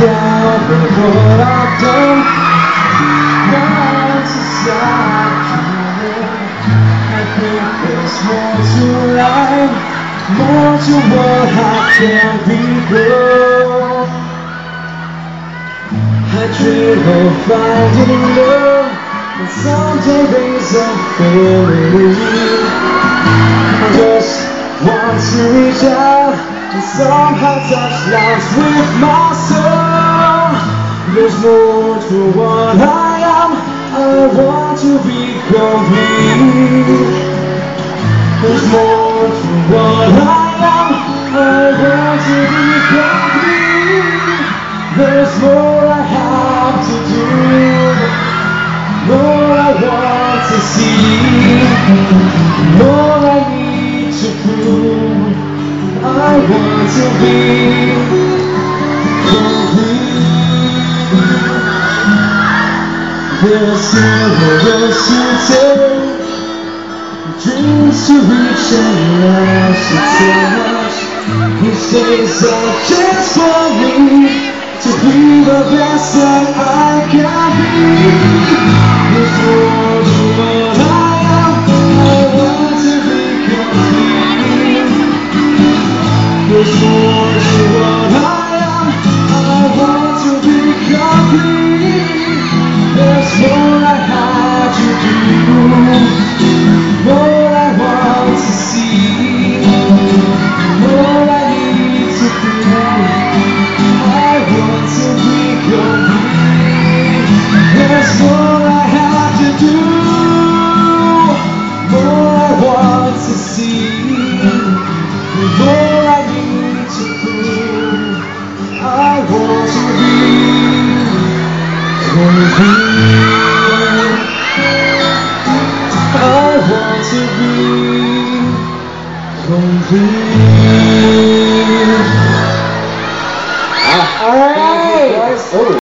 down for what I've done. Not to stop dreaming. I think there's more to life, more to what I can become. I dream of finding love, and someday raise a family. Just want to reach out and somehow touch lives with my. More to what I am. I want to be complete. There's more to what I am. I want to be complete. There's more I have to do. More I want to see. More I need to prove. I want to be There's race to take. Dreams to reach and lives to touch. Each day's a chance for me to be the best that I can be. There's more what I am. I want to be complete. There's more to what I am. I want to be complete. I want to be complete. All right. Oh.